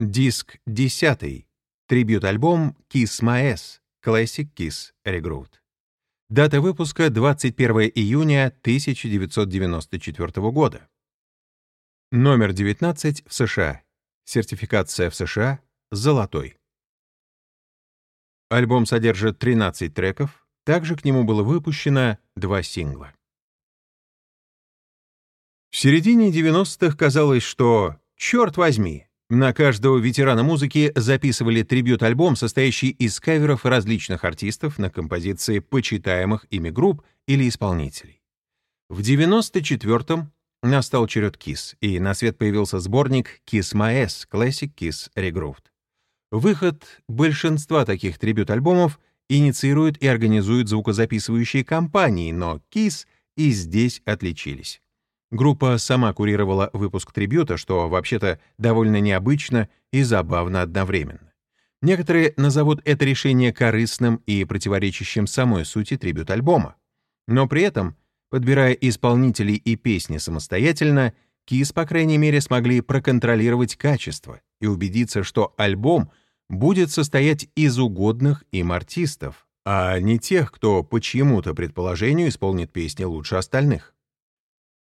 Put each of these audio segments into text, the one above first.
Диск 10. Трибют-альбом Kiss My Ass, Classic Kiss Regrouped. Дата выпуска 21 июня 1994 года. Номер 19 в США. Сертификация в США «Золотой». Альбом содержит 13 треков, также к нему было выпущено два сингла. В середине 90-х казалось, что, черт возьми, на каждого ветерана музыки записывали трибют-альбом, состоящий из каверов различных артистов на композиции почитаемых ими групп или исполнителей. В 94-м настал черед Kiss, и на свет появился сборник Kiss My Ass Classic Kiss Regrouped. Выход большинства таких трибют-альбомов инициируют и организуют звукозаписывающие компании, но Kiss и здесь отличились. Группа сама курировала выпуск трибюта, что вообще-то довольно необычно и забавно одновременно. Некоторые назовут это решение корыстным и противоречащим самой сути трибют-альбома. Но при этом, подбирая исполнителей и песни самостоятельно, Кис, по крайней мере, смогли проконтролировать качество и убедиться, что альбом будет состоять из угодных им артистов, а не тех, кто по чьему-то предположению исполнит песни лучше остальных.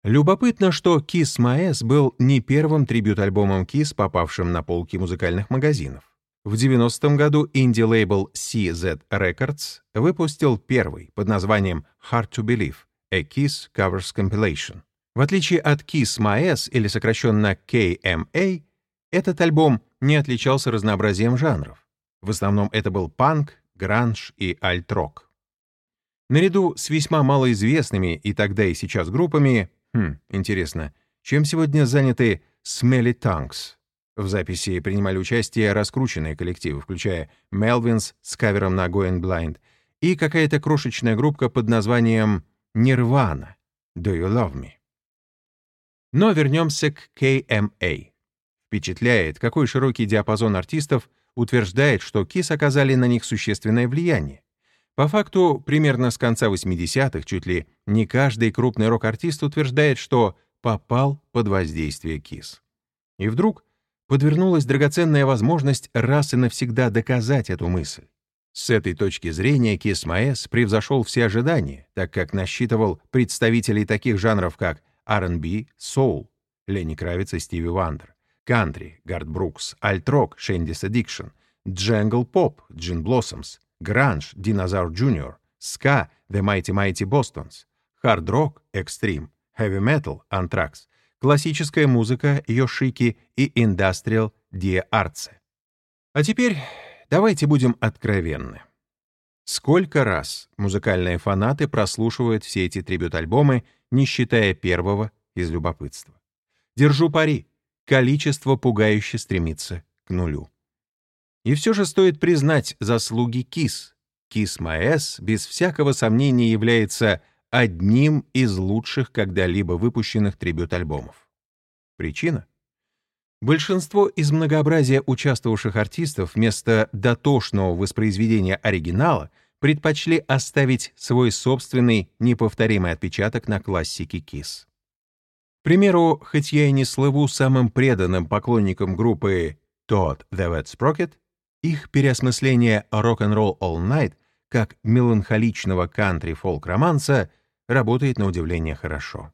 Любопытно, что Kiss My Ass был не первым трибют-альбомом Kiss, попавшим на полки музыкальных магазинов. В 90-м году инди-лейбл CZ Records выпустил первый под названием Hard to Believe — A Kiss Covers Compilation. В отличие от Kiss My Ass, или сокращенно KMA, этот альбом не отличался разнообразием жанров. В основном это был панк, гранж и альт-рок. Наряду с весьма малоизвестными и тогда и сейчас группами Хм, интересно, чем сегодня заняты Smelly Tongues? В записи принимали участие раскрученные коллективы, включая Melvins с кавером на Going Blind и какая-то крошечная группа под названием Nirvana Do You Love Me? Но вернемся к KMA. Впечатляет, какой широкий диапазон артистов утверждает, что KISS оказали на них существенное влияние. По факту, примерно с конца 80-х чуть ли не каждый крупный рок-артист утверждает, что попал под воздействие КИС. И вдруг подвернулась драгоценная возможность раз и навсегда доказать эту мысль. С этой точки зрения Кис Маэс превзошел все ожидания, так как насчитывал представителей таких жанров, как R&B, соул, Ленни Кравиц Стиви Уандер, кантри, Гарт Брукс, альт-рок, Shandi's Addiction, джангл-поп, Gin Blossoms, гранж, Dinosaur Jr., ска, The Mighty Mighty Bostons, хард-рок, Extreme, хэви-метал, Anthrax, классическая музыка, Йошики и индастриал, Die Ärzte. А теперь давайте будем откровенны. Сколько раз музыкальные фанаты прослушивают все эти трибют-альбомы, не считая первого из любопытства? Держу пари, количество пугающе стремится к нулю. И все же стоит признать заслуги Кис. Кис Маэс без всякого сомнения является одним из лучших когда-либо выпущенных трибют-альбомов. Причина? Большинство из многообразия участвовавших артистов вместо дотошного воспроизведения оригинала предпочли оставить свой собственный неповторимый отпечаток на классике Kiss. К примеру, хоть я и не слыву самым преданным поклонником группы Todd The Wet Sprocket, их переосмысление «Rock'n'Roll All Night» как меланхоличного кантри-фолк-романса работает на удивление хорошо.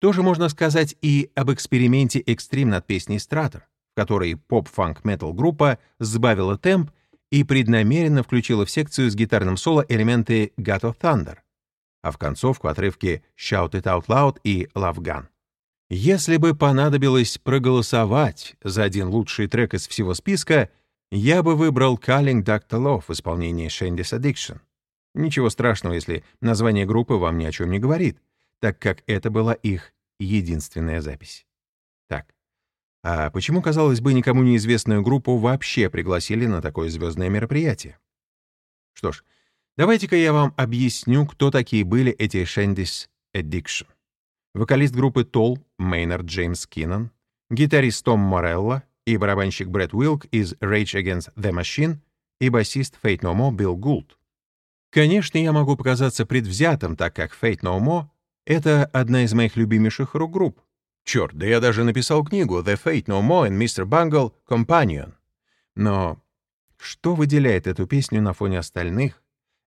Тоже можно сказать и об эксперименте «Экстрим» над песней «Стратор», в которой поп-фанк-метал группа сбавила темп и преднамеренно включила в секцию с гитарным соло элементы «God of Thunder», а в концовку отрывки «Shout It Out Loud» и «Love Gun». Если бы понадобилось проголосовать за один лучший трек из всего списка, я бы выбрал «Calling Dr. Love» в исполнении Shandy's Addiction. Ничего страшного, если название группы вам ни о чем не говорит, так как это была их единственная запись. Так, а почему, казалось бы, никому неизвестную группу вообще пригласили на такое звездное мероприятие? Что ж, давайте-ка я вам объясню, кто такие были эти Shandy's Addiction. Вокалист группы Тол Мейнард Джеймс Киннон, гитарист Том Морелло, и барабанщик Брэд Уилк из Rage Against the Machine и басист Fate No More Билл Гулд. Конечно, я могу показаться предвзятым, так как Fate No More — это одна из моих любимейших рок-групп. Черт, да я даже написал книгу «The Fate No More and Mr. Bungle Companion». Но что выделяет эту песню на фоне остальных,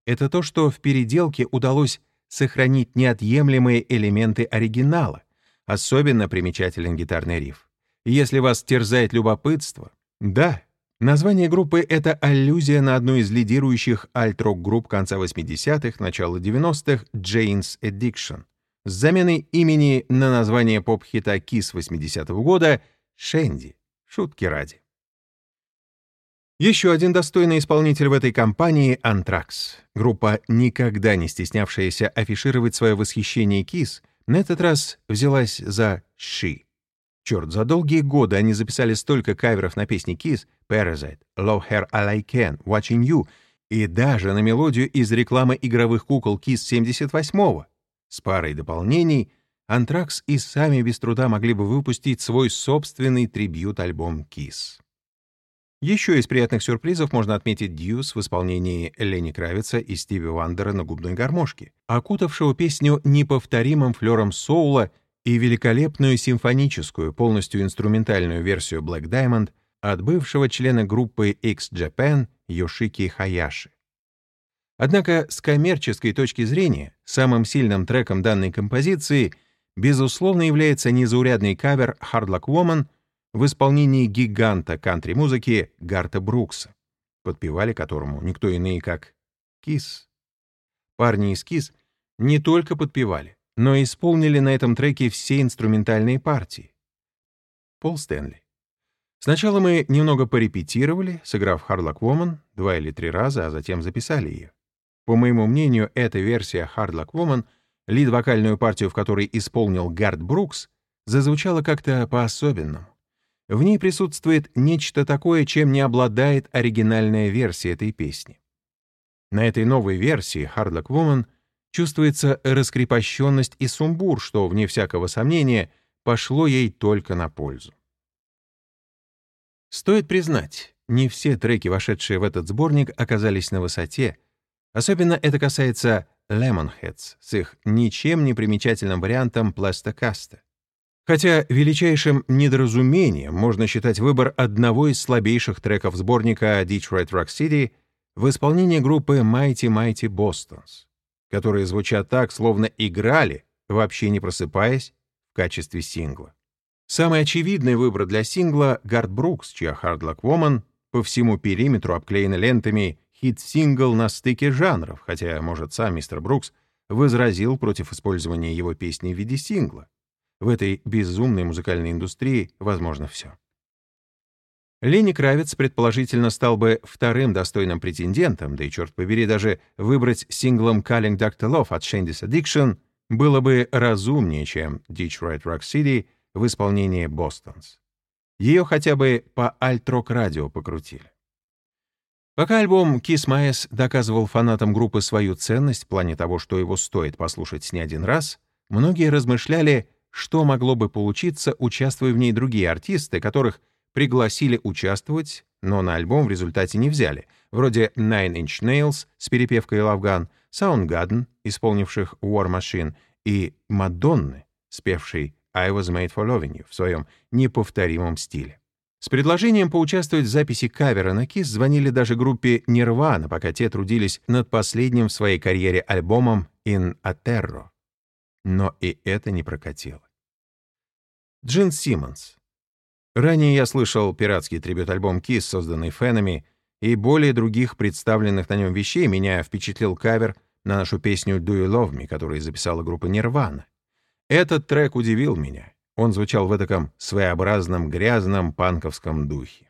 это то, что в переделке удалось сохранить неотъемлемые элементы оригинала. Особенно примечателен гитарный риф. Если вас терзает любопытство, да, название группы — это аллюзия на одну из лидирующих альт-рок групп конца 80-х, начала 90-х Jane's Addiction с заменой имени на название поп-хита Kiss 80-го года Шенди. Шутки ради. Еще один достойный исполнитель в этой компании — Anthrax. Группа, никогда не стеснявшаяся афишировать свое восхищение Kiss, на этот раз взялась за «She». Черт, за долгие годы они записали столько каверов на песни Kiss, Parasite, Love Her All I Can, Watching You и даже на мелодию из рекламы игровых кукол Kiss 78-го. С парой дополнений Anthrax и сами без труда могли бы выпустить свой собственный трибьют-альбом Kiss. Еще из приятных сюрпризов можно отметить Deuce в исполнении Ленни Кравица и Стиви Уандера на губной гармошке, окутавшего песню неповторимым флером соула и великолепную симфоническую, полностью инструментальную версию Black Diamond от бывшего члена группы X-Japan Йошики Хаяши. Однако с коммерческой точки зрения самым сильным треком данной композиции безусловно является незаурядный кавер «Hard Luck Woman» в исполнении гиганта кантри-музыки Гарта Брукса, подпевали которому никто иные, как Кис. Парни из Кис не только подпевали, но исполнили на этом треке все инструментальные партии. Пол Стэнли. Сначала мы немного порепетировали, сыграв «Hard Luck Woman» два или три раза, а затем записали ее. По моему мнению, эта версия «Hard Luck Woman», лид-вокальную партию в которой исполнил Гард Брукс, зазвучала как-то по-особенному. В ней присутствует нечто такое, чем не обладает оригинальная версия этой песни. На этой новой версии «Hard Luck Woman» чувствуется раскрепощенность и сумбур, что, вне всякого сомнения, пошло ей только на пользу. Стоит признать, не все треки, вошедшие в этот сборник, оказались на высоте, Особенно это касается Lemonheads с их ничем не примечательным вариантом пластокаста. Хотя величайшим недоразумением можно считать выбор одного из слабейших треков сборника Detroit Rock City в исполнении группы Mighty Mighty Bostons, которые звучат так, словно играли, вообще не просыпаясь, в качестве сингла. Самый очевидный выбор для сингла — Гард Брукс, чья Hard Luck Woman по всему периметру обклеена лентами хит-сингл на стыке жанров, хотя, может, сам мистер Брукс возразил против использования его песни в виде сингла. В этой безумной музыкальной индустрии возможно все. Лени Кравец, предположительно, стал бы вторым достойным претендентом, да и, черт побери, даже выбрать синглом «Calling Dr. Love» от Shandy's Addiction было бы разумнее, чем «Detroit Rock City» в исполнении «Бостонс». Ее хотя бы по альт-рок-радио покрутили. Пока альбом Kiss My Ass доказывал фанатам группы свою ценность в плане того, что его стоит послушать не один раз, многие размышляли, что могло бы получиться, участвуя в ней другие артисты, которых пригласили участвовать, но на альбом в результате не взяли, вроде Nine Inch Nails с перепевкой Gun, Soundgarden, исполнивших War Machine, и Мадонны, спевшей I Was Made for Loving You в своем неповторимом стиле. С предложением поучаствовать в записи кавера на Kiss звонили даже группе Nirvana, пока те трудились над последним в своей карьере альбомом In Aterro. Но и это не прокатило. Джин Симмонс. Ранее я слышал пиратский трибют-альбом Kiss, созданный фенами, и более других представленных на нем вещей меня впечатлил кавер на нашу песню «Do You Love Me», которую записала группа Nirvana. Этот трек удивил меня. Он звучал в таком своеобразном грязном панковском духе.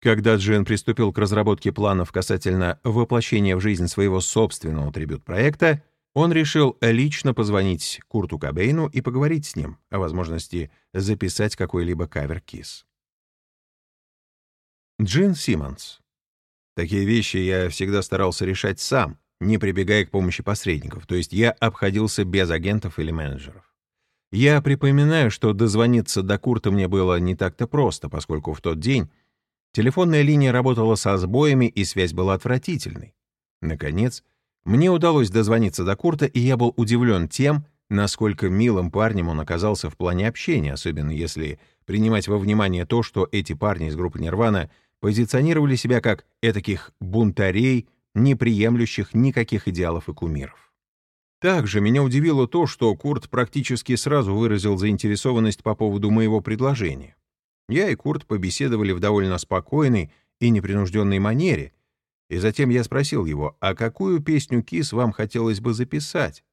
Когда Джин приступил к разработке планов касательно воплощения в жизнь своего собственного трибют-проекта, он решил лично позвонить Курту Кобейну и поговорить с ним о возможности записать какой-либо кавер Кис. Джин Симмонс. Такие вещи я всегда старался решать сам, не прибегая к помощи посредников, то есть я обходился без агентов или менеджеров. Я припоминаю, что дозвониться до Курта мне было не так-то просто, поскольку в тот день телефонная линия работала со сбоями и связь была отвратительной. Наконец, мне удалось дозвониться до Курта, и я был удивлен тем, насколько милым парнем он оказался в плане общения, особенно если принимать во внимание то, что эти парни из группы «Нирвана» позиционировали себя как этаких бунтарей, не приемлющих никаких идеалов и кумиров. Также меня удивило то, что Курт практически сразу выразил заинтересованность по поводу моего предложения. Я и Курт побеседовали в довольно спокойной и непринужденной манере, и затем я спросил его, а какую песню Кис вам хотелось бы записать?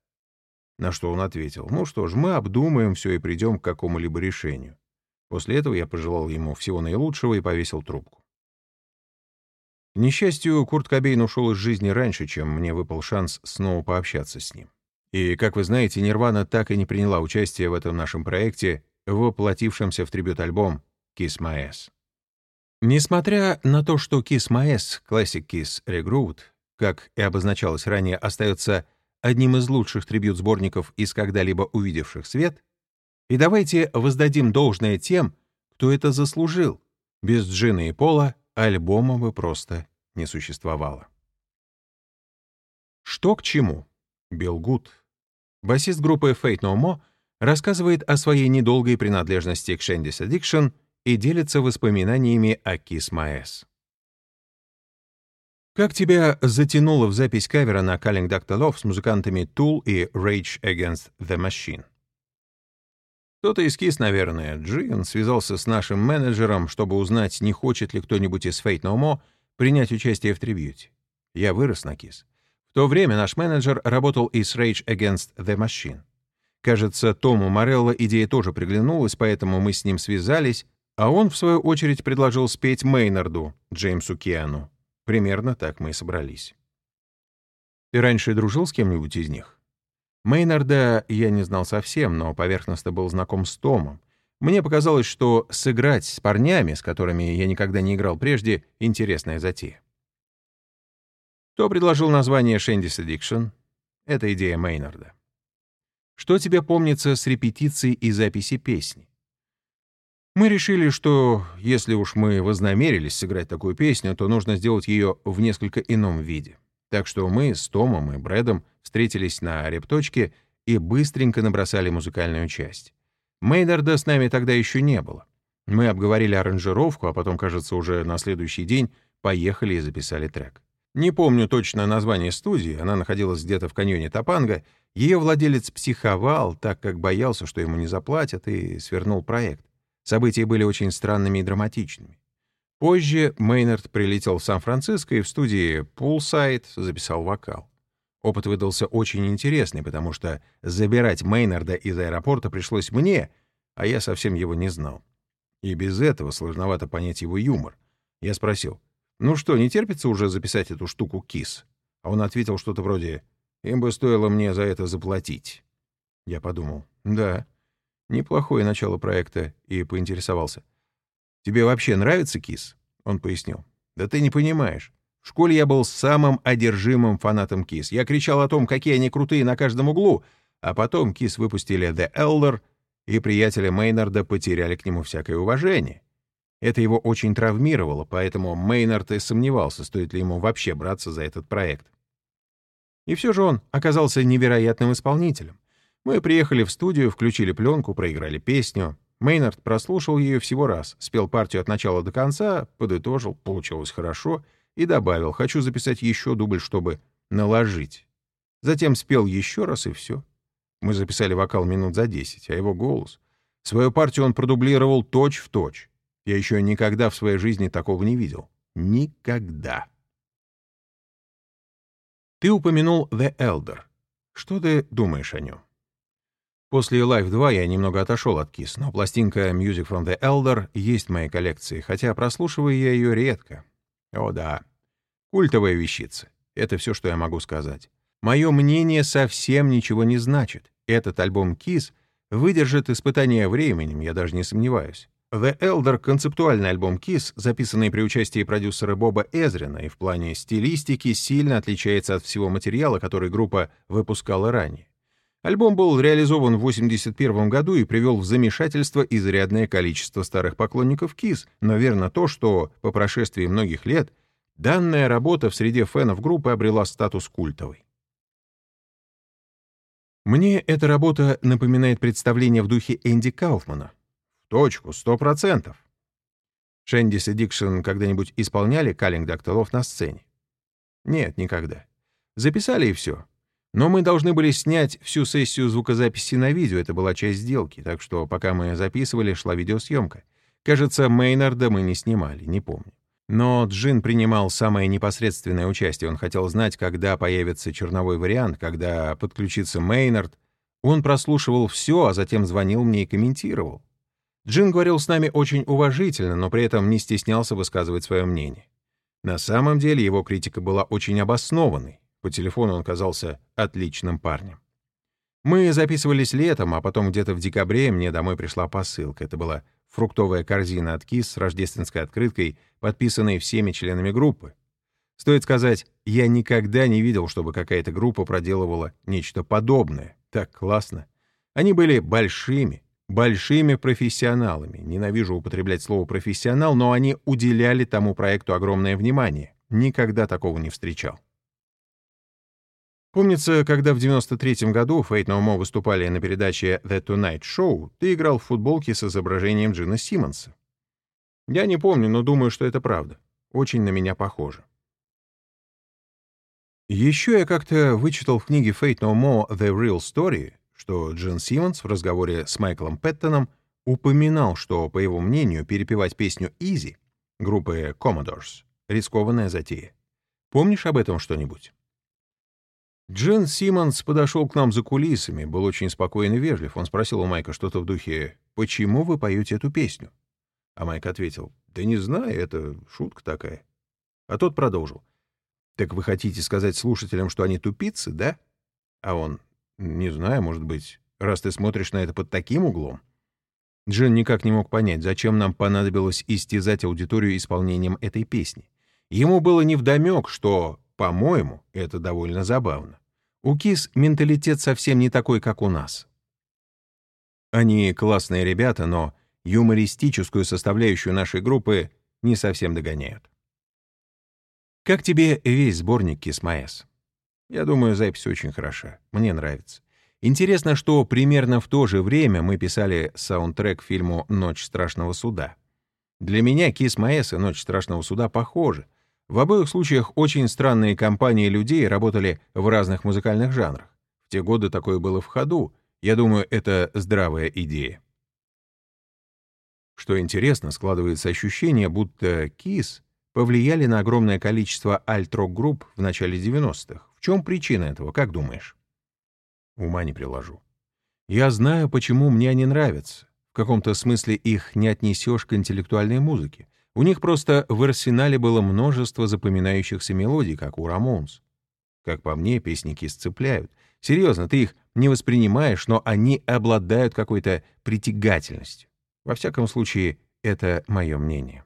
На что он ответил, ну что ж, мы обдумаем все и придем к какому-либо решению. После этого я пожелал ему всего наилучшего и повесил трубку. К несчастью, Курт Кобейн ушел из жизни раньше, чем мне выпал шанс снова пообщаться с ним. И, как вы знаете, Нирвана так и не приняла участие в этом нашем проекте, воплотившемся в трибют-альбом Kiss My Ass. Несмотря на то, что Kiss My Ass, Classic Kiss Regrouped, как и обозначалось ранее, остается одним из лучших трибют-сборников из когда-либо увидевших свет, и давайте воздадим должное тем, кто это заслужил. Без Джина и Пола альбома бы просто не существовало. Что к чему? Билл Гуд, басист группы Fate No More, рассказывает о своей недолгой принадлежности к Shandy's Addiction и делится воспоминаниями о My Ass. Как тебя затянуло в запись кавера на Calling Dr. Love с музыкантами Tool и Rage Against the Machine? Кто-то из KISS, наверное, Джин, связался с нашим менеджером, чтобы узнать, не хочет ли кто-нибудь из Fate No More принять участие в трибьюте. Я вырос на KISS. В то время наш менеджер работал и с Rage Against the Machine. Кажется, Тому Морелло идея тоже приглянулась, поэтому мы с ним связались, а он, в свою очередь, предложил спеть Мейнарду, Джеймсу Киану. Примерно так мы и собрались. Ты раньше дружил с кем-нибудь из них? Мейнарда я не знал совсем, но поверхностно был знаком с Томом. Мне показалось, что сыграть с парнями, с которыми я никогда не играл прежде, интересная затея. Кто предложил название «Шендис Addiction»? Это идея Мейнарда. Что тебе помнится с репетицией и записи песни? Мы решили, что если уж мы вознамерились сыграть такую песню, то нужно сделать ее в несколько ином виде. Так что мы с Томом и Брэдом встретились на репточке и быстренько набросали музыкальную часть. Мейнарда с нами тогда еще не было. Мы обговорили аранжировку, а потом, кажется, уже на следующий день поехали и записали трек. Не помню точно название студии, она находилась где-то в каньоне Топанга. Ее владелец психовал, так как боялся, что ему не заплатят, и свернул проект. События были очень странными и драматичными. Позже Мейнард прилетел в Сан-Франциско и в студии Poolside записал вокал. Опыт выдался очень интересный, потому что забирать Мейнарда из аэропорта пришлось мне, а я совсем его не знал. И без этого сложновато понять его юмор. Я спросил, «Ну что, не терпится уже записать эту штуку КИС?» А он ответил что-то вроде, «Им бы стоило мне за это заплатить». Я подумал, «Да, Неплохое начало проекта, и поинтересовался. «Тебе вообще нравится Кис?» Он пояснил. «Да ты не понимаешь. В школе я был самым одержимым фанатом Кис. Я кричал о том, какие они крутые на каждом углу, а потом Кис выпустили The Elder, и приятеля Мейнарда потеряли к нему всякое уважение. Это его очень травмировало, поэтому Мейнард и сомневался, стоит ли ему вообще браться за этот проект. И все же он оказался невероятным исполнителем. Мы приехали в студию, включили пленку, проиграли песню. Мейнард прослушал ее всего раз, спел партию от начала до конца, подытожил, получилось хорошо, и добавил «хочу записать еще дубль, чтобы наложить». Затем спел еще раз, и все. Мы записали вокал минут за десять, а его голос... Свою партию он продублировал точь в точь. Я еще никогда в своей жизни такого не видел. Никогда. Ты упомянул The Elder. Что ты думаешь о нем? После Live 2 я немного отошел от Kiss, но пластинка Music from the Elder есть в моей коллекции, хотя прослушиваю я ее редко. О да, культовая вещица. Это все, что я могу сказать. Мое мнение совсем ничего не значит. Этот альбом Kiss выдержит испытание временем, я даже не сомневаюсь. The Elder — концептуальный альбом Kiss, записанный при участии продюсера Боба Эзрина, и в плане стилистики сильно отличается от всего материала, который группа выпускала ранее. Альбом был реализован в 1981 году и привел в замешательство изрядное количество старых поклонников Kiss, но верно то, что по прошествии многих лет данная работа в среде фенов группы обрела статус культовой. Мне эта работа напоминает представление в духе Энди Кауфмана. В точку, сто процентов. Шендис и Дикшн когда-нибудь исполняли «Каллинг Дактилов» на сцене? Нет, никогда. Записали и все. Но мы должны были снять всю сессию звукозаписи на видео, это была часть сделки, так что пока мы записывали, шла видеосъемка. Кажется, Мейнарда мы не снимали, не помню. Но Джин принимал самое непосредственное участие. Он хотел знать, когда появится черновой вариант, когда подключится Мейнард. Он прослушивал все, а затем звонил мне и комментировал. Джин говорил с нами очень уважительно, но при этом не стеснялся высказывать свое мнение. На самом деле его критика была очень обоснованной. По телефону он казался отличным парнем. Мы записывались летом, а потом где-то в декабре мне домой пришла посылка. Это была фруктовая корзина от КИС с рождественской открыткой, подписанной всеми членами группы. Стоит сказать, я никогда не видел, чтобы какая-то группа проделывала нечто подобное. Так классно. Они были большими, большими профессионалами. Ненавижу употреблять слово «профессионал», но они уделяли тому проекту огромное внимание. Никогда такого не встречал. Помнится, когда в 93-м году No More выступали на передаче The Tonight Show, ты играл в футболке с изображением Джина Симмонса. Я не помню, но думаю, что это правда. Очень на меня похоже. Еще я как-то вычитал в книге Fate No More The Real Story, что Джин Симмонс в разговоре с Майклом Пэттоном упоминал, что, по его мнению, перепевать песню «Easy» группы Commodores — рискованная затея. Помнишь об этом что-нибудь? Джин Симмонс подошел к нам за кулисами, был очень спокоен и вежлив. Он спросил у Майка что-то в духе «Почему вы поете эту песню?» А Майк ответил «Да не знаю, это шутка такая». А тот продолжил «Так вы хотите сказать слушателям, что они тупицы, да?» А он «Не знаю, может быть, раз ты смотришь на это под таким углом». Джин никак не мог понять, зачем нам понадобилось истязать аудиторию исполнением этой песни. Ему было невдомек, что по-моему, это довольно забавно. У кис менталитет совсем не такой, как у нас. Они классные ребята, но юмористическую составляющую нашей группы не совсем догоняют. Как тебе весь сборник Кисмаэс? Я думаю, запись очень хороша. Мне нравится. Интересно, что примерно в то же время мы писали саундтрек фильму «Ночь страшного суда». Для меня Кис Маэс и «Ночь страшного суда» похожи, в обоих случаях очень странные компании людей работали в разных музыкальных жанрах. В те годы такое было в ходу. Я думаю, это здравая идея. Что интересно, складывается ощущение, будто KISS повлияли на огромное количество альт-рок-групп в начале 90-х. В чем причина этого, как думаешь? Ума не приложу. Я знаю, почему мне они нравятся. В каком-то смысле их не отнесешь к интеллектуальной музыке. У них просто в арсенале было множество запоминающихся мелодий, как у Рамонс. Как по мне, песники сцепляют. Серьезно, ты их не воспринимаешь, но они обладают какой-то притягательностью. Во всяком случае, это мое мнение.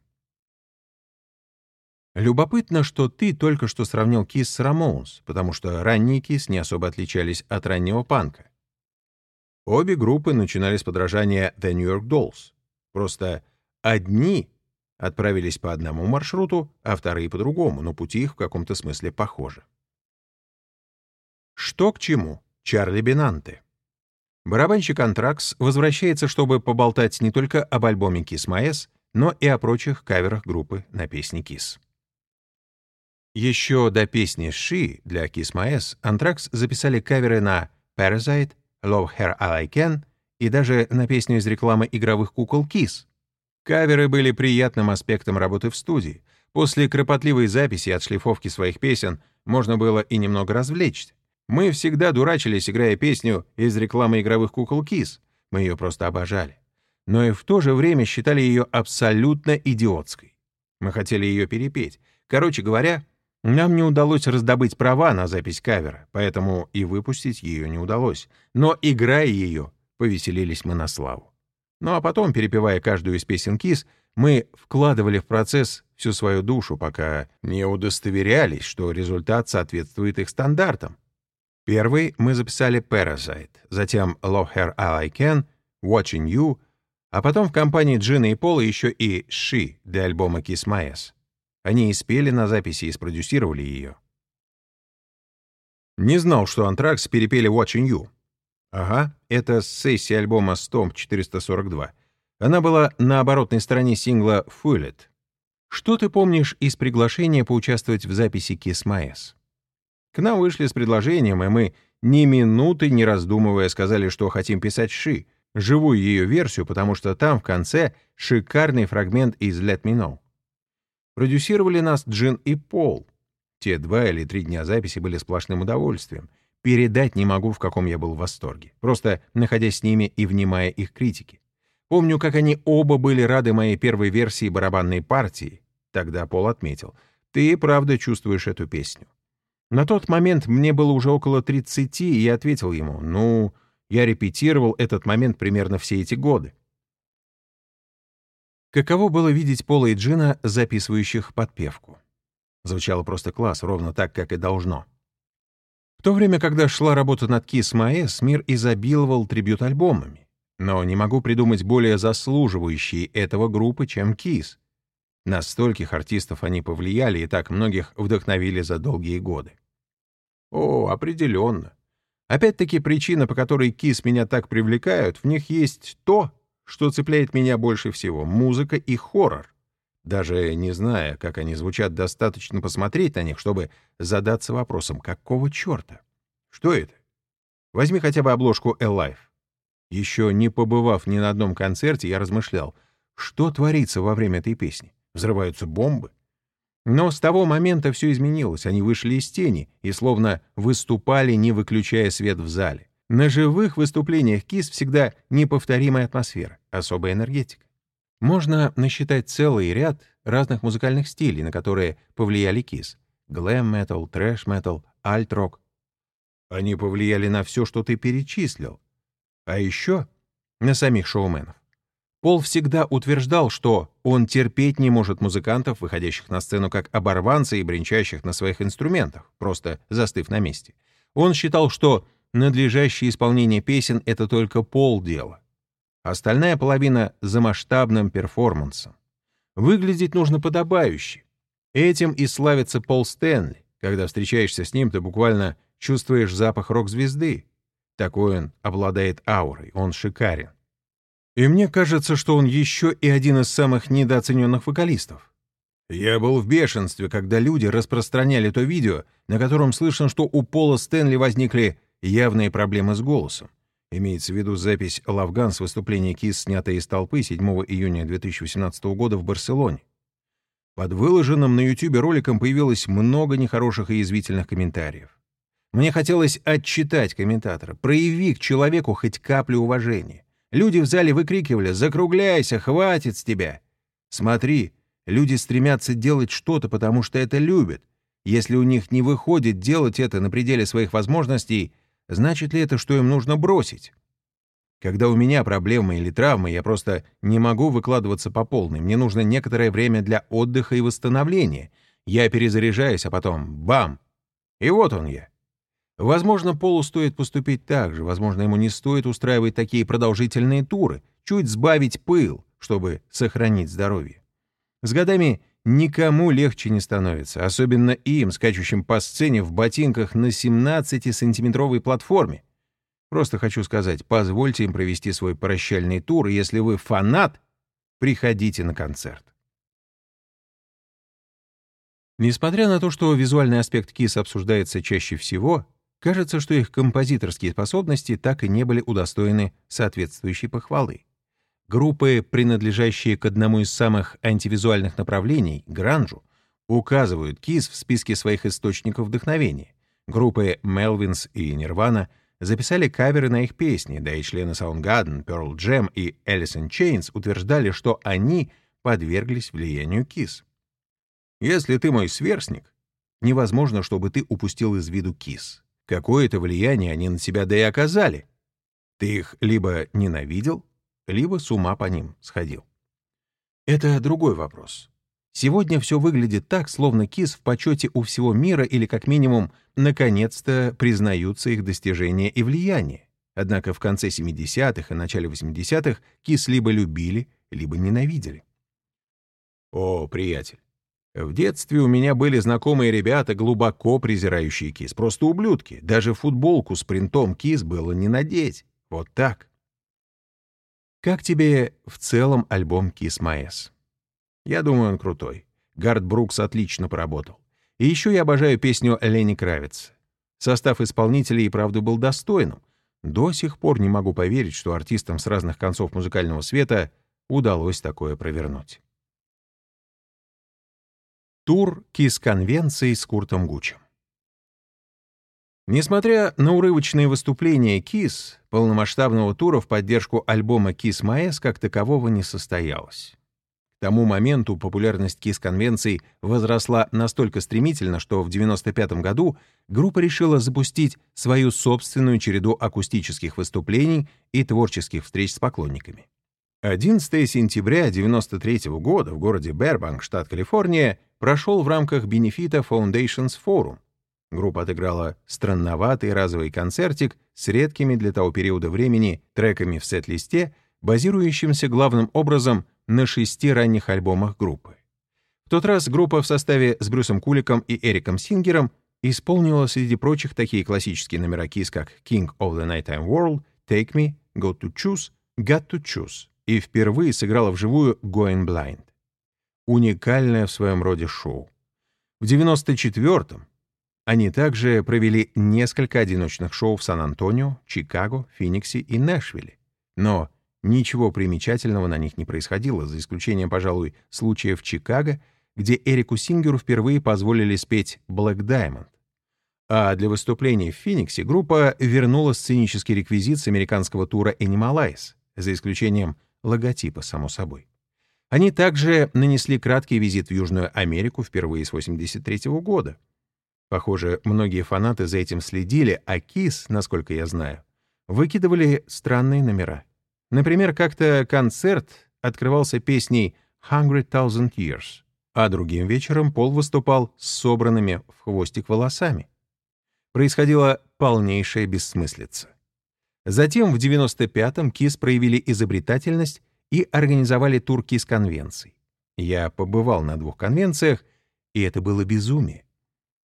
Любопытно, что ты только что сравнил Кис с Рамоунс, потому что ранние Кис не особо отличались от раннего панка. Обе группы начинали с подражания The New York Dolls. Просто одни отправились по одному маршруту, а вторые по другому, но пути их в каком-то смысле похожи. Что к чему? Чарли Бинанте. Барабанщик Антракс возвращается, чтобы поболтать не только об альбоме Kiss My но и о прочих каверах группы на песни Kiss. Еще до песни «She» для Kiss My Антракс записали каверы на «Parasite», «Love Her I Can» и даже на песню из рекламы игровых кукол Kiss, Каверы были приятным аспектом работы в студии. После кропотливой записи и отшлифовки своих песен можно было и немного развлечься. Мы всегда дурачились, играя песню из рекламы игровых кукол Кис. Мы ее просто обожали. Но и в то же время считали ее абсолютно идиотской. Мы хотели ее перепеть. Короче говоря, нам не удалось раздобыть права на запись кавера, поэтому и выпустить ее не удалось. Но, играя ее, повеселились мы на славу. Ну а потом, перепевая каждую из песен Кис, мы вкладывали в процесс всю свою душу, пока не удостоверялись, что результат соответствует их стандартам. Первый мы записали Parasite, затем Love Her All I Can, Watching You, а потом в компании Джина и Пола еще и She для альбома Kiss My Ass. Они и спели на записи и спродюсировали ее. Не знал, что Антракс перепели Watching You. Ага, это с сессии альбома Stomp 442. Она была на оборотной стороне сингла «Fool Что ты помнишь из приглашения поучаствовать в записи Kiss My Ass? К нам вышли с предложением, и мы ни минуты не раздумывая сказали, что хотим писать «Ши», живую ее версию, потому что там в конце шикарный фрагмент из «Let Me Know». Продюсировали нас Джин и Пол. Те два или три дня записи были сплошным удовольствием. Передать не могу, в каком я был в восторге, просто находясь с ними и внимая их критики. Помню, как они оба были рады моей первой версии барабанной партии. Тогда Пол отметил, «Ты правда чувствуешь эту песню». На тот момент мне было уже около 30, и я ответил ему, «Ну, я репетировал этот момент примерно все эти годы». Каково было видеть Пола и Джина, записывающих подпевку? Звучало просто класс, ровно так, как и должно. В то время, когда шла работа над Kiss My мир изобиловал трибют-альбомами. Но не могу придумать более заслуживающие этого группы, чем Kiss. На стольких артистов они повлияли и так многих вдохновили за долгие годы. О, определенно. Опять-таки причина, по которой Kiss меня так привлекают, в них есть то, что цепляет меня больше всего — музыка и хоррор. Даже не зная, как они звучат, достаточно посмотреть на них, чтобы задаться вопросом, какого черта? Что это? Возьми хотя бы обложку Alive. Еще не побывав ни на одном концерте, я размышлял, что творится во время этой песни. Взрываются бомбы? Но с того момента все изменилось, они вышли из тени и словно выступали, не выключая свет в зале. На живых выступлениях КИС всегда неповторимая атмосфера, особая энергетика. Можно насчитать целый ряд разных музыкальных стилей, на которые повлияли Kiss. Глэм-метал, трэш-метал, альт-рок. Они повлияли на все, что ты перечислил. А еще на самих шоуменов. Пол всегда утверждал, что он терпеть не может музыкантов, выходящих на сцену как оборванцы и бренчащих на своих инструментах, просто застыв на месте. Он считал, что надлежащее исполнение песен — это только полдела. Остальная половина за масштабным перформансом. Выглядеть нужно подобающе. Этим и славится Пол Стэнли. Когда встречаешься с ним, ты буквально чувствуешь запах рок-звезды. Такой он обладает аурой, он шикарен. И мне кажется, что он еще и один из самых недооцененных вокалистов. Я был в бешенстве, когда люди распространяли то видео, на котором слышно, что у Пола Стэнли возникли явные проблемы с голосом. Имеется в виду запись «Лавган» с выступления КИС, снятая из толпы 7 июня 2018 года в Барселоне. Под выложенным на YouTube роликом появилось много нехороших и язвительных комментариев. Мне хотелось отчитать комментатора, прояви к человеку хоть каплю уважения. Люди в зале выкрикивали «Закругляйся, хватит с тебя!» Смотри, люди стремятся делать что-то, потому что это любят. Если у них не выходит делать это на пределе своих возможностей, Значит ли это, что им нужно бросить? Когда у меня проблемы или травмы, я просто не могу выкладываться по полной. Мне нужно некоторое время для отдыха и восстановления. Я перезаряжаюсь, а потом — бам! И вот он я. Возможно, Полу стоит поступить так же. Возможно, ему не стоит устраивать такие продолжительные туры, чуть сбавить пыл, чтобы сохранить здоровье. С годами никому легче не становится, особенно им, скачущим по сцене в ботинках на 17-сантиметровой платформе. Просто хочу сказать, позвольте им провести свой прощальный тур, если вы фанат, приходите на концерт. Несмотря на то, что визуальный аспект Кис обсуждается чаще всего, кажется, что их композиторские способности так и не были удостоены соответствующей похвалы. Группы, принадлежащие к одному из самых антивизуальных направлений — гранжу, указывают Кис в списке своих источников вдохновения. Группы Melvins и Nirvana записали каверы на их песни, да и члены Soundgarden, Pearl Jam и Alice in Chains утверждали, что они подверглись влиянию Кис. Если ты мой сверстник, невозможно, чтобы ты упустил из виду Кис. Какое-то влияние они на себя да и оказали. Ты их либо ненавидел, либо с ума по ним сходил. Это другой вопрос. Сегодня все выглядит так, словно КИС в почете у всего мира или, как минимум, наконец-то признаются их достижения и влияние. Однако в конце 70-х и начале 80-х КИС либо любили, либо ненавидели. О, приятель, В детстве у меня были знакомые ребята, глубоко презирающие кис. Просто ублюдки. Даже футболку с принтом кис было не надеть. Вот так. Как тебе в целом альбом Kiss My Ass? Я думаю, он крутой. Гард Брукс отлично поработал. И еще я обожаю песню Лени Кравиц. Состав исполнителей и правда был достойным. До сих пор не могу поверить, что артистам с разных концов музыкального света удалось такое провернуть. Тур Кис-конвенции с Куртом Гучем. Несмотря на урывочные выступления Кис, полномасштабного тура в поддержку альбома Kiss My как такового не состоялось. К тому моменту популярность Кис-конвенций возросла настолько стремительно, что в 1995 году группа решила запустить свою собственную череду акустических выступлений и творческих встреч с поклонниками. 11 сентября 1993 года в городе Бербанк, штат Калифорния, прошел в рамках бенефита Foundations Forum. Группа отыграла странноватый разовый концертик с редкими для того периода времени треками в сет-листе, базирующимся главным образом на шести ранних альбомах группы. В тот раз группа в составе с Брюсом Куликом и Эриком Сингером исполнила среди прочих такие классические номера Kiss, как King of the Nighttime World, Take Me, Go to Choose, Got to Choose и впервые сыграла вживую «Going Blind». Уникальное в своем роде шоу. В 94-м они также провели несколько одиночных шоу в Сан-Антонио, Чикаго, Фениксе и Нэшвилле. Но ничего примечательного на них не происходило, за исключением, пожалуй, случая в Чикаго, где Эрику Сингеру впервые позволили спеть «Black Diamond». А для выступления в Фениксе группа вернула сценический реквизит с американского тура Animalize, за исключением логотипа, само собой. Они также нанесли краткий визит в Южную Америку впервые с 1983 года. Похоже, многие фанаты за этим следили, а Кис, насколько я знаю, выкидывали странные номера. Например, как-то концерт открывался песней «Hundred Thousand Years», а другим вечером Пол выступал с собранными в хвостик волосами. Происходила полнейшая бессмыслица. Затем в 95-м КИС проявили изобретательность и организовали тур КИС-конвенций. Я побывал на двух конвенциях, и это было безумие.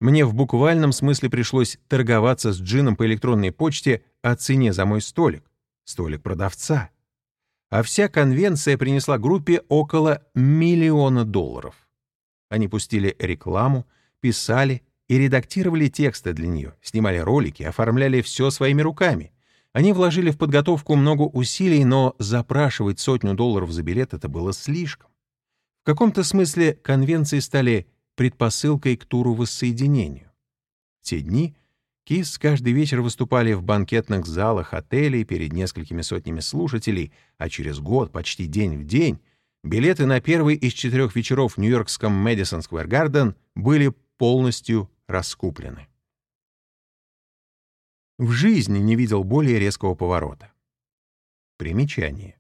Мне в буквальном смысле пришлось торговаться с Джином по электронной почте о цене за мой столик, столик продавца. А вся конвенция принесла группе около миллиона долларов. Они пустили рекламу, писали и редактировали тексты для нее, снимали ролики, оформляли все своими руками. Они вложили в подготовку много усилий, но запрашивать сотню долларов за билет это было слишком. В каком-то смысле конвенции стали предпосылкой к туру воссоединению. В те дни КИС каждый вечер выступали в банкетных залах отелей перед несколькими сотнями слушателей, а через год, почти день в день, билеты на первый из четырех вечеров в нью-йоркском Мэдисон Сквер Гарден были полностью раскуплены. В жизни не видел более резкого поворота. Примечание.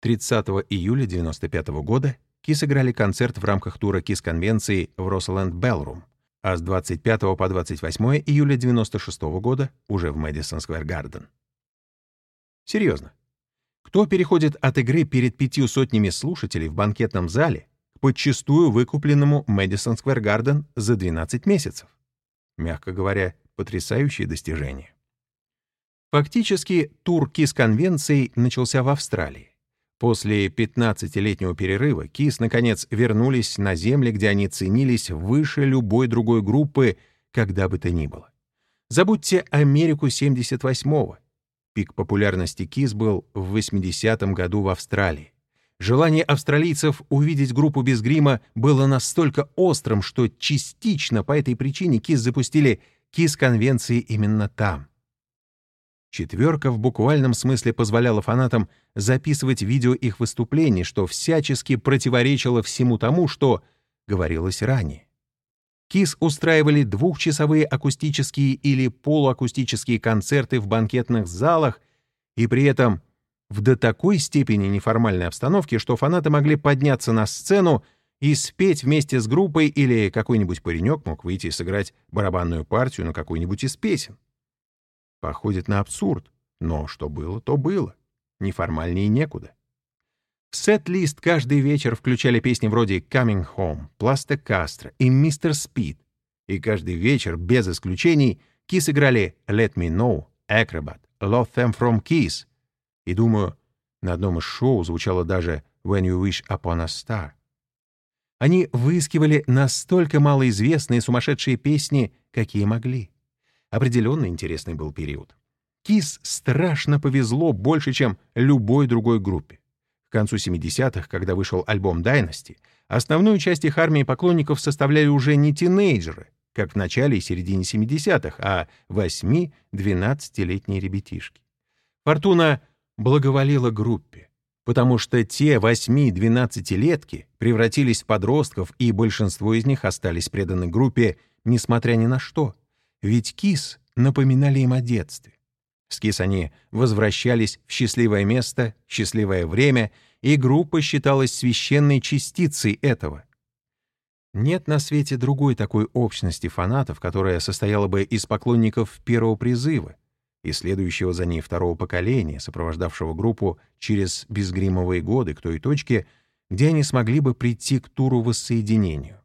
30 июля 1995 года Кис играли концерт в рамках тура Кис-конвенции в Россленд Белрум, а с 25 по 28 июля 1996 года уже в Мэдисон Сквер Гарден. Серьезно. Кто переходит от игры перед пятью сотнями слушателей в банкетном зале к подчастую выкупленному Мэдисон Сквер Гарден за 12 месяцев? Мягко говоря, Потрясающее достижение. Фактически, тур КИС-конвенции начался в Австралии. После 15-летнего перерыва КИС, наконец, вернулись на земли, где они ценились выше любой другой группы, когда бы то ни было. Забудьте Америку 78-го. Пик популярности КИС был в 80-м году в Австралии. Желание австралийцев увидеть группу без грима было настолько острым, что частично по этой причине КИС запустили КИС-конвенции именно там. Четверка в буквальном смысле позволяла фанатам записывать видео их выступлений, что всячески противоречило всему тому, что говорилось ранее. КИС устраивали двухчасовые акустические или полуакустические концерты в банкетных залах и при этом в до такой степени неформальной обстановке, что фанаты могли подняться на сцену и спеть вместе с группой или какой-нибудь паренек мог выйти и сыграть барабанную партию на какую-нибудь из песен. Походит на абсурд, но что было, то было. Неформальнее некуда. Сет-лист каждый вечер включали песни вроде «Coming Home», «Пласта Кастро» и «Мистер Спид». И каждый вечер, без исключений, Kiss играли «Let Me Know», «Acrobat», «Love Them From Kiss». И думаю, на одном из шоу звучало даже «When You Wish Upon a Star». Они выискивали настолько малоизвестные сумасшедшие песни, какие могли. Определенно интересный был период. Кис страшно повезло больше, чем любой другой группе. К концу 70-х, когда вышел альбом Dynasty, основную часть их армии поклонников составляли уже не тинейджеры, как в начале и середине 70-х, а 8-12-летние ребятишки. Фортуна благоволила группе, потому что те 8-12-летки превратились в подростков, и большинство из них остались преданы группе, несмотря ни на что. Ведь Кис напоминали им о детстве. С Кис они возвращались в счастливое место, счастливое время, и группа считалась священной частицей этого. Нет на свете другой такой общности фанатов, которая состояла бы из поклонников первого призыва и следующего за ней второго поколения, сопровождавшего группу через безгримовые годы к той точке, где они смогли бы прийти к туру воссоединению.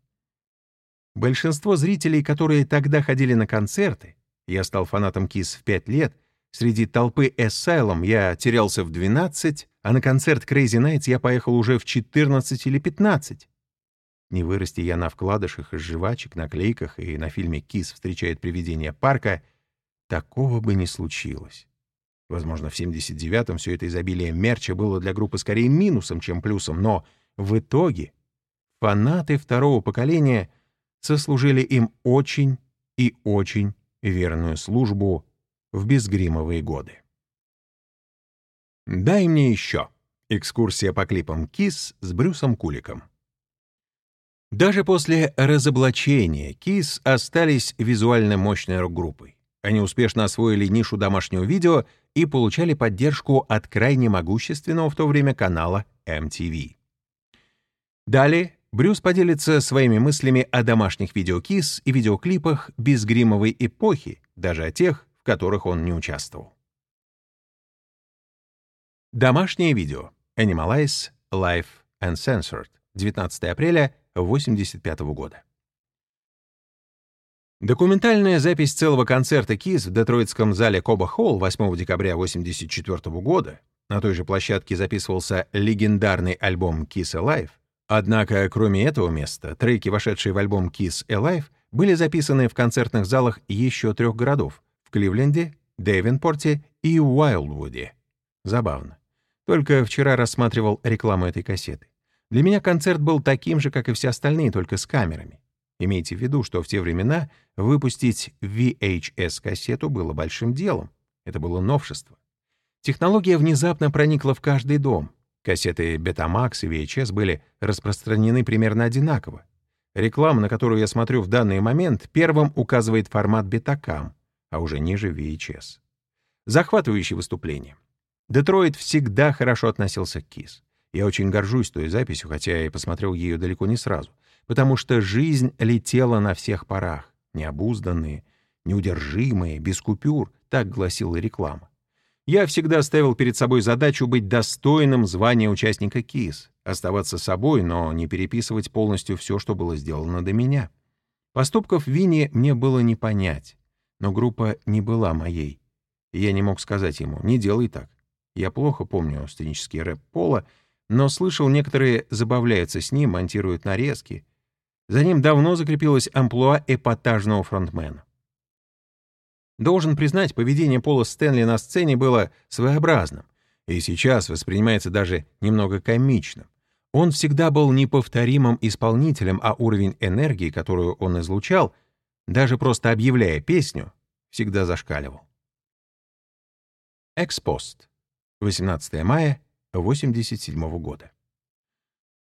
Большинство зрителей, которые тогда ходили на концерты, я стал фанатом Кис в пять лет, Среди толпы Asylum я терялся в 12, а на концерт Crazy Nights я поехал уже в 14 или 15. Не вырасти я на вкладышах из жвачек, наклейках и на фильме «Кис встречает привидение парка», такого бы не случилось. Возможно, в 79-м все это изобилие мерча было для группы скорее минусом, чем плюсом, но в итоге фанаты второго поколения сослужили им очень и очень верную службу в безгримовые годы. «Дай мне еще» — экскурсия по клипам «Кис» с Брюсом Куликом. Даже после разоблачения «Кис» остались визуально мощной рок-группой. Они успешно освоили нишу домашнего видео и получали поддержку от крайне могущественного в то время канала MTV. Далее Брюс поделится своими мыслями о домашних видеокис и видеоклипах безгримовой эпохи, даже о тех, в которых он не участвовал. Домашнее видео. Animalize, Life Uncensored. 19 апреля 1985 года. Документальная запись целого концерта KISS в детройтском зале Коба Холл 8 декабря 1984 года на той же площадке записывался легендарный альбом Kiss Alive. Однако, кроме этого места, треки, вошедшие в альбом Kiss Alive, были записаны в концертных залах еще трех городов Кливленде, Дэвенпорте и Уайлдвуде. Забавно. Только вчера рассматривал рекламу этой кассеты. Для меня концерт был таким же, как и все остальные, только с камерами. Имейте в виду, что в те времена выпустить VHS-кассету было большим делом. Это было новшество. Технология внезапно проникла в каждый дом. Кассеты Betamax и VHS были распространены примерно одинаково. Реклама, на которую я смотрю в данный момент, первым указывает формат Betacam — а уже ниже VHS. Захватывающее выступление. Детройт всегда хорошо относился к Кис. Я очень горжусь той записью, хотя и посмотрел ее далеко не сразу, потому что жизнь летела на всех парах, необузданные, неудержимые, без купюр, так гласила реклама. Я всегда ставил перед собой задачу быть достойным звания участника КИС, оставаться собой, но не переписывать полностью все, что было сделано до меня. Поступков Винни мне было не понять но группа не была моей. Я не мог сказать ему «не делай так». Я плохо помню сценический рэп Пола, но слышал, некоторые забавляются с ним, монтируют нарезки. За ним давно закрепилась амплуа эпатажного фронтмена. Должен признать, поведение Пола Стэнли на сцене было своеобразным, и сейчас воспринимается даже немного комичным. Он всегда был неповторимым исполнителем, а уровень энергии, которую он излучал, даже просто объявляя песню, всегда зашкаливал. Экспост. 18 мая 1987 года.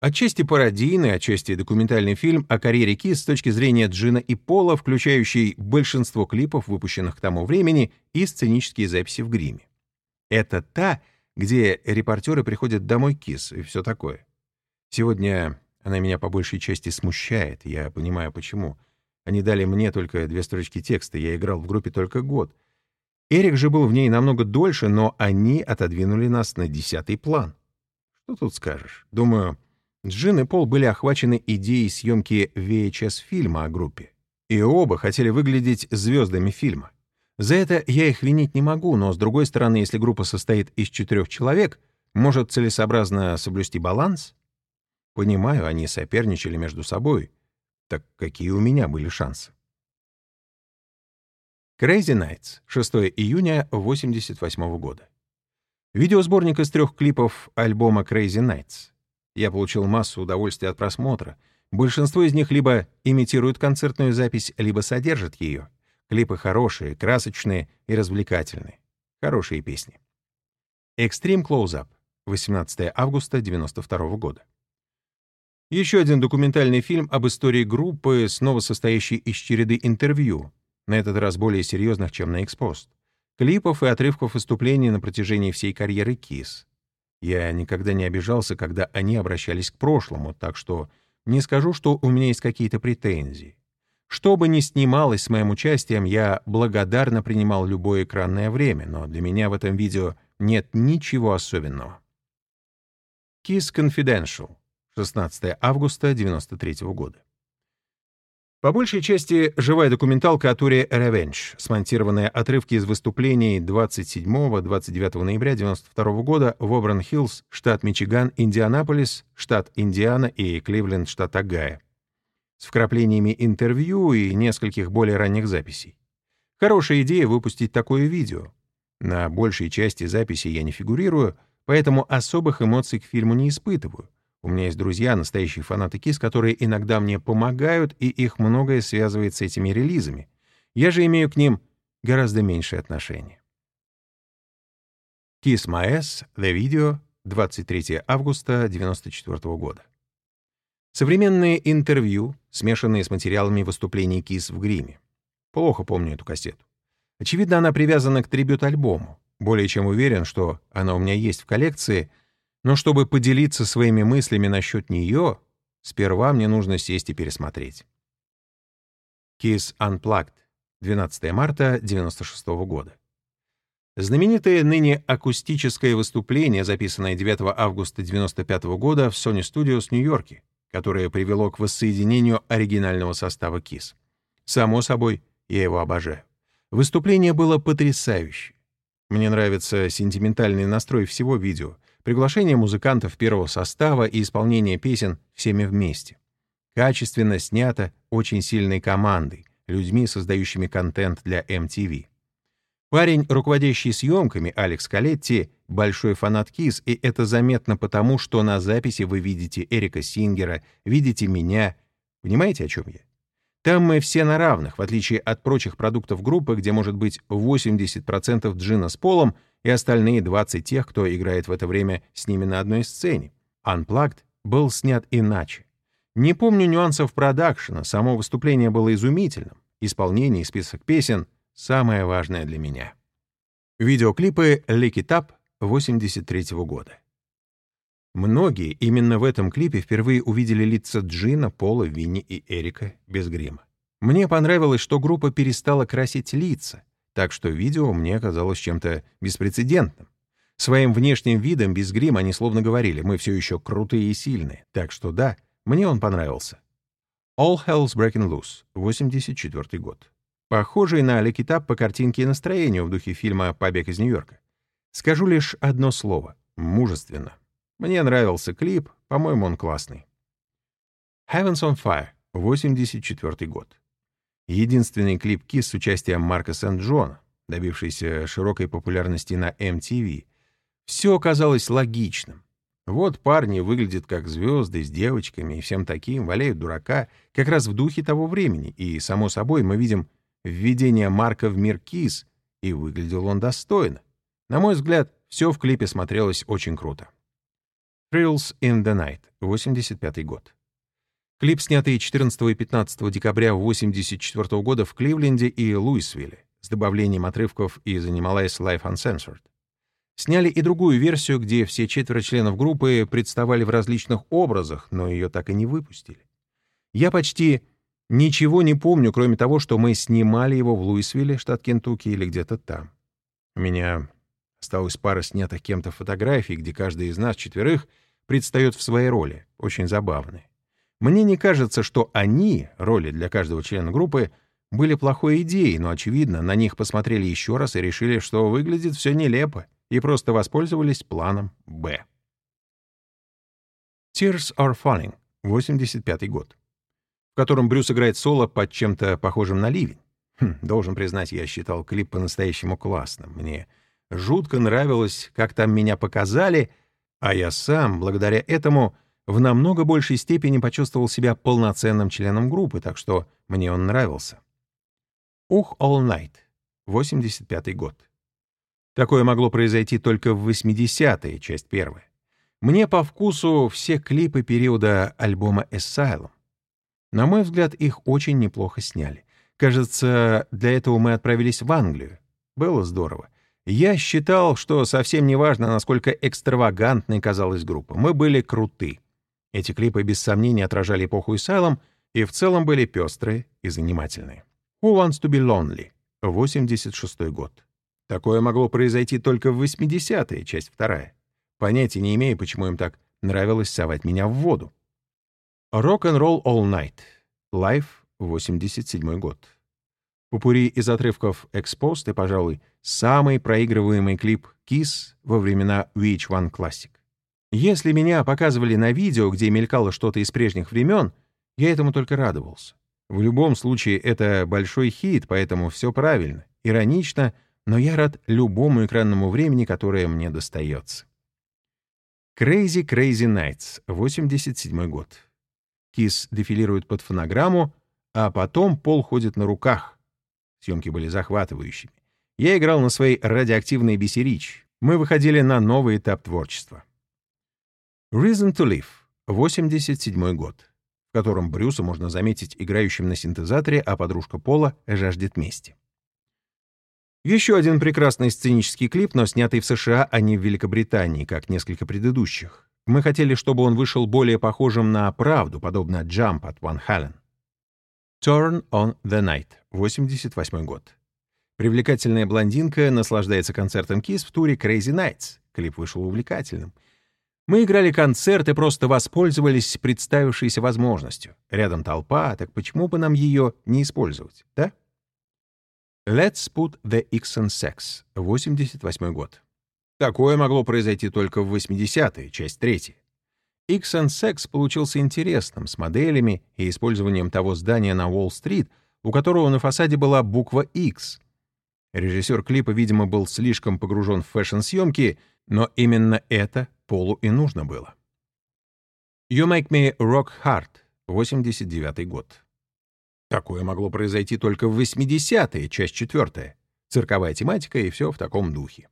Отчасти пародийный, отчасти документальный фильм о карьере Ки с точки зрения Джина и Пола, включающий большинство клипов, выпущенных к тому времени, и сценические записи в гриме. Это та, где репортеры приходят домой Кис и все такое. Сегодня она меня по большей части смущает, я понимаю почему — они дали мне только две строчки текста, я играл в группе только год. Эрик же был в ней намного дольше, но они отодвинули нас на десятый план. Что тут скажешь? Думаю, Джин и Пол были охвачены идеей съемки VHS-фильма о группе. И оба хотели выглядеть звездами фильма. За это я их винить не могу, но, с другой стороны, если группа состоит из четырех человек, может целесообразно соблюсти баланс? Понимаю, они соперничали между собой. Так какие у меня были шансы? Crazy Nights, 6 июня 1988 года. Видеосборник из трех клипов альбома Crazy Nights. Я получил массу удовольствия от просмотра. Большинство из них либо имитируют концертную запись, либо содержат ее. Клипы хорошие, красочные и развлекательные. Хорошие песни. Extreme Close-Up, 18 августа 1992 года. Еще один документальный фильм об истории группы, снова состоящий из череды интервью, на этот раз более серьезных, чем на «Экспост», клипов и отрывков выступлений на протяжении всей карьеры Кис. Я никогда не обижался, когда они обращались к прошлому, так что не скажу, что у меня есть какие-то претензии. Что бы ни снималось с моим участием, я благодарно принимал любое экранное время, но для меня в этом видео нет ничего особенного. Kiss Confidential, 16 августа 1993 года. По большей части живая документалка о туре Revenge, смонтированная отрывки из выступлений 27-29 ноября 1992 года в Обран-Хиллз, штат Мичиган, Индианаполис, штат Индиана и Кливленд, штат Огайо, с вкраплениями интервью и нескольких более ранних записей. Хорошая идея выпустить такое видео. На большей части записей я не фигурирую, поэтому особых эмоций к фильму не испытываю — у меня есть друзья, настоящие фанаты Кис, которые иногда мне помогают, и их многое связывает с этими релизами. Я же имею к ним гораздо меньшее отношение. My Ass, The Video, 23 августа 1994 года. Современные интервью, смешанные с материалами выступлений Kiss в гриме. Плохо помню эту кассету. Очевидно, она привязана к трибют-альбому. Более чем уверен, что она у меня есть в коллекции — но чтобы поделиться своими мыслями насчет нее, сперва мне нужно сесть и пересмотреть. Kiss Unplugged, 12 марта 1996 года. Знаменитое ныне акустическое выступление, записанное 9 августа 1995 года в Sony Studios в Нью-Йорке, которое привело к воссоединению оригинального состава Kiss. Само собой, я его обожаю. Выступление было потрясающе. Мне нравится сентиментальный настрой всего видео — приглашение музыкантов первого состава и исполнение песен всеми вместе. Качественно снято очень сильной командой, людьми, создающими контент для MTV. Парень, руководящий съемками, Алекс Калетти, большой фанат Кис, и это заметно потому, что на записи вы видите Эрика Сингера, видите меня. Понимаете, о чем я? Там мы все на равных, в отличие от прочих продуктов группы, где может быть 80% джина с полом — и остальные 20 тех, кто играет в это время с ними на одной сцене. Unplugged был снят иначе. Не помню нюансов продакшена, само выступление было изумительным. Исполнение и список песен — самое важное для меня. Видеоклипы «Lick It Up» 83 -го года. Многие именно в этом клипе впервые увидели лица Джина, Пола, Винни и Эрика без грима. Мне понравилось, что группа перестала красить лица, так что видео мне казалось чем-то беспрецедентным. Своим внешним видом без грима они словно говорили, мы все еще крутые и сильные. Так что да, мне он понравился. All Hell's Breaking Loose, 84 год. Похожий на Лекитап по картинке и настроению в духе фильма «Побег из Нью-Йорка». Скажу лишь одно слово — мужественно. Мне нравился клип, по-моему, он классный. Heavens on Fire, 84 год единственный клип Kiss с участием Марка Сент-Джона, добившийся широкой популярности на MTV. Все оказалось логичным. Вот парни выглядят как звезды с девочками и всем таким, валяют дурака, как раз в духе того времени, и, само собой, мы видим введение Марка в мир Кис, и выглядел он достойно. На мой взгляд, все в клипе смотрелось очень круто. Thrills in the Night, 85 год. Клип, снятый 14 и 15 декабря 1984 года в Кливленде и Луисвилле, с добавлением отрывков из Animalize Life Uncensored. Сняли и другую версию, где все четверо членов группы представали в различных образах, но ее так и не выпустили. Я почти ничего не помню, кроме того, что мы снимали его в Луисвилле, штат Кентукки, или где-то там. У меня осталась пара снятых кем-то фотографий, где каждый из нас четверых — предстает в своей роли, очень забавные. Мне не кажется, что они, роли для каждого члена группы, были плохой идеей, но, очевидно, на них посмотрели еще раз и решили, что выглядит все нелепо, и просто воспользовались планом «Б». Tears Are Falling, 85 год, в котором Брюс играет соло под чем-то похожим на ливень. Хм, должен признать, я считал клип по-настоящему классным. Мне жутко нравилось, как там меня показали, а я сам, благодаря этому, в намного большей степени почувствовал себя полноценным членом группы, так что мне он нравился. «Ух, All Night», 85 год. Такое могло произойти только в 80-е, часть первая. Мне по вкусу все клипы периода альбома Asylum. На мой взгляд, их очень неплохо сняли. Кажется, для этого мы отправились в Англию. Было здорово. Я считал, что совсем не важно, насколько экстравагантной казалась группа. Мы были круты. Эти клипы без сомнения отражали эпоху Asylum и в целом были пестрые и занимательные. «Who Wants to be Lonely» — 86 год. Такое могло произойти только в 80-е, часть вторая. Понятия не имею, почему им так нравилось совать меня в воду. «Rock and Roll All Night» — Live 87 год. Попури из отрывков «Exposed» и, пожалуй, самый проигрываемый клип Kiss во времена VH1 Classic. Если меня показывали на видео, где мелькало что-то из прежних времен, я этому только радовался. В любом случае, это большой хит, поэтому все правильно, иронично, но я рад любому экранному времени, которое мне достается. Crazy Crazy Nights, 87 год. Кис дефилирует под фонограмму, а потом Пол ходит на руках. Съемки были захватывающими. Я играл на своей радиоактивной бисерич. Мы выходили на новый этап творчества. Reason to Live, 87 год, в котором Брюса можно заметить играющим на синтезаторе, а подружка Пола жаждет мести. Еще один прекрасный сценический клип, но снятый в США, а не в Великобритании, как несколько предыдущих. Мы хотели, чтобы он вышел более похожим на правду, подобно «Jump» от Van Halen. Turn on the Night, 88 год. Привлекательная блондинка наслаждается концертом Kiss в туре Crazy Nights. Клип вышел увлекательным. Мы играли концерт и просто воспользовались представившейся возможностью. Рядом толпа, так почему бы нам ее не использовать, да? Let's put the X on Sex, 88 год. Такое могло произойти только в 80-е, часть третья. X and Sex получился интересным, с моделями и использованием того здания на Уолл-стрит, у которого на фасаде была буква X. Режиссер клипа, видимо, был слишком погружен в фэшн-съемки, но именно это Полу и нужно было. You Make Me Rock Hard, 89 год. Такое могло произойти только в 80-е, часть четвертая. Цирковая тематика и все в таком духе.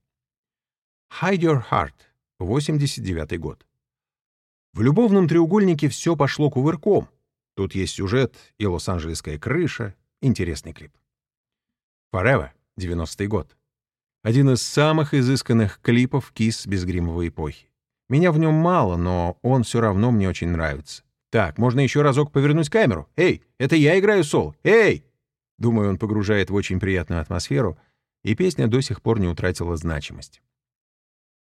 Hide Your Heart, 89 год. В любовном треугольнике все пошло кувырком. Тут есть сюжет и лос-анджелесская крыша. Интересный клип. Forever, 90-й год. Один из самых изысканных клипов Кис безгримовой эпохи. Меня в нем мало, но он все равно мне очень нравится. Так, можно еще разок повернуть камеру. Эй, это я играю сол. Эй! Думаю, он погружает в очень приятную атмосферу, и песня до сих пор не утратила значимость.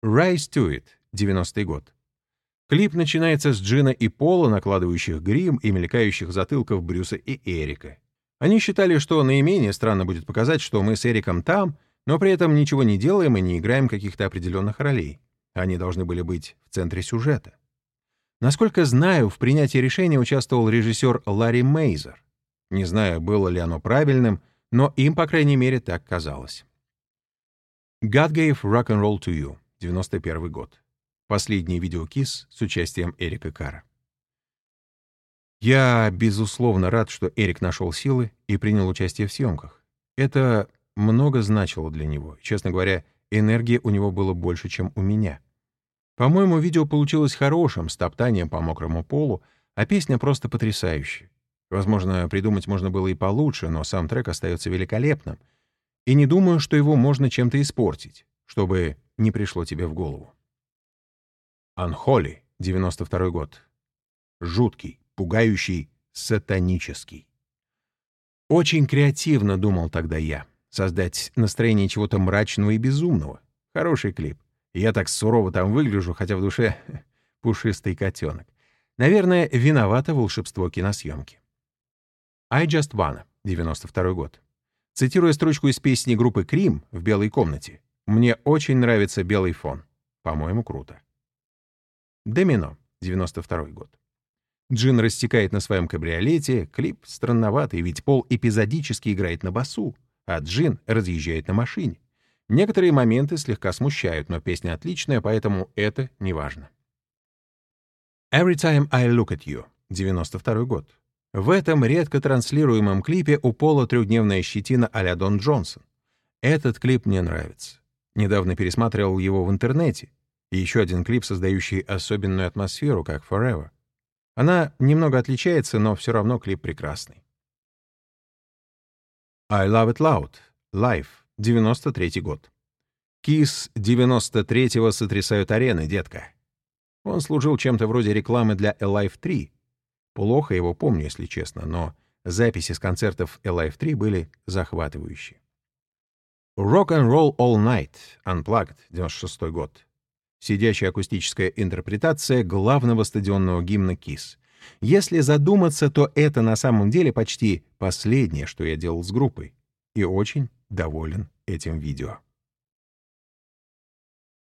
Rise to It, 90-й год. Клип начинается с Джина и Пола, накладывающих грим и мелькающих затылков Брюса и Эрика. Они считали, что наименее странно будет показать, что мы с Эриком там, но при этом ничего не делаем и не играем каких-то определенных ролей. Они должны были быть в центре сюжета. Насколько знаю, в принятии решения участвовал режиссер Ларри Мейзер. Не знаю, было ли оно правильным, но им, по крайней мере, так казалось. God gave roll to you, 91 год. Последний видеокис с участием Эрика Кара. Я, безусловно, рад, что Эрик нашел силы и принял участие в съемках. Это много значило для него. Честно говоря, энергии у него было больше, чем у меня. По-моему, видео получилось хорошим, с топтанием по мокрому полу, а песня просто потрясающая. Возможно, придумать можно было и получше, но сам трек остается великолепным. И не думаю, что его можно чем-то испортить, чтобы не пришло тебе в голову. Анхоли, 92 год. Жуткий, пугающий, сатанический. Очень креативно думал тогда я. Создать настроение чего-то мрачного и безумного. Хороший клип. Я так сурово там выгляжу, хотя в душе Пушистый котенок. Наверное, виновато волшебство киносъемки. I Just Wanna, 92 год. Цитируя строчку из песни группы Крим в «Белой комнате», «Мне очень нравится белый фон. По-моему, круто». Домино, 92 год. Джин растекает на своем кабриолете, клип странноватый, ведь Пол эпизодически играет на басу, а Джин разъезжает на машине. Некоторые моменты слегка смущают, но песня отличная, поэтому это не важно. Every Time I Look at You, 92 год. В этом редко транслируемом клипе у Пола трехдневная щетина а Дон Джонсон. Этот клип мне нравится. Недавно пересматривал его в интернете. И еще один клип, создающий особенную атмосферу, как Forever. Она немного отличается, но все равно клип прекрасный. I Love It Loud, Live, 93 год. Кис 93-го сотрясают арены, детка. Он служил чем-то вроде рекламы для Alive 3, Плохо его помню, если честно, но записи с концертов Alive 3 были захватывающие. Rock and Roll All Night, Unplugged, 96 год. Сидящая акустическая интерпретация главного стадионного гимна KISS. Если задуматься, то это на самом деле почти последнее, что я делал с группой. И очень доволен этим видео.